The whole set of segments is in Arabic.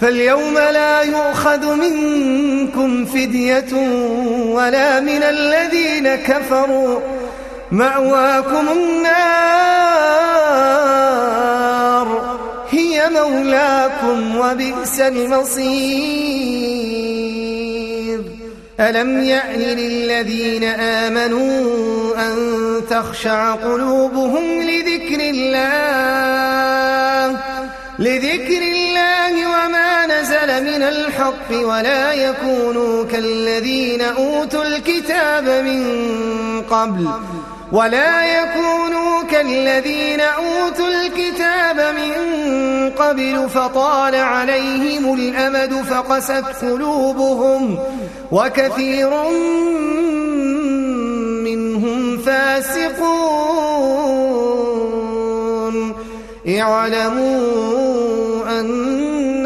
فاليوم لا يؤخذ منكم فدية ولا من الذين كفروا. مأواكم النار. هي مولاكم وبئس المصير. ألم يأن للذين آمنوا أن تخشع قلوبهم لذكر الله؟ من الحق ولا يكونوا كالذين أوتوا الكتاب من قبل ولا يكونوا كالذين أوتوا الكتاب من قبل فطال عليهم الأمد فقست قلوبهم وكثير منهم فاسقون. اعلموا أن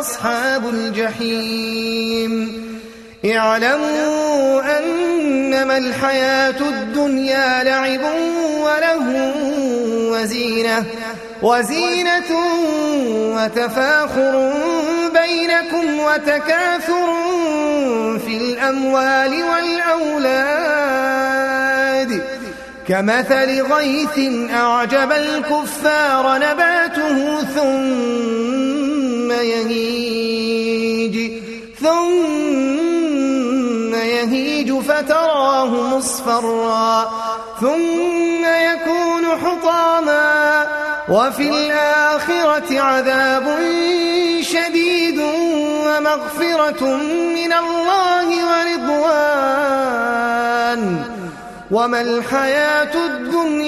أصحاب الجحيم. اعلموا أنما الحياة الدنيا لعب وله وزينة وزينة وتفاخر بينكم وتكاثر في الأموال والأولاد. كمثل غيث أعجب الكفار نباته ثم يهيج. ثم يهيج فتراه مصفرا. ثم يكون حطاما. وفي الآخرة عذاب شديد ومغفرة من الله ورضوان. وما الحياة الدنيا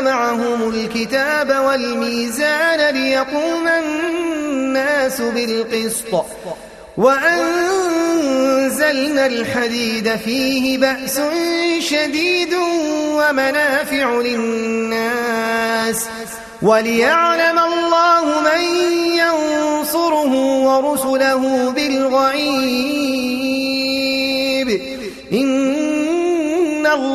معهم الكتاب والميزان ليقوم الناس بالقسط. وأنزلنا الحديد فيه بأس شديد ومنافع للناس. وليعلم الله من ينصره ورسله بالغيب.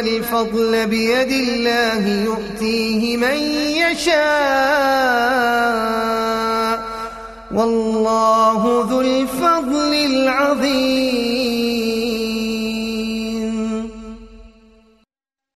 الفضل بيد الله يؤتيه من يشاء. والله ذو الفضل العظيم.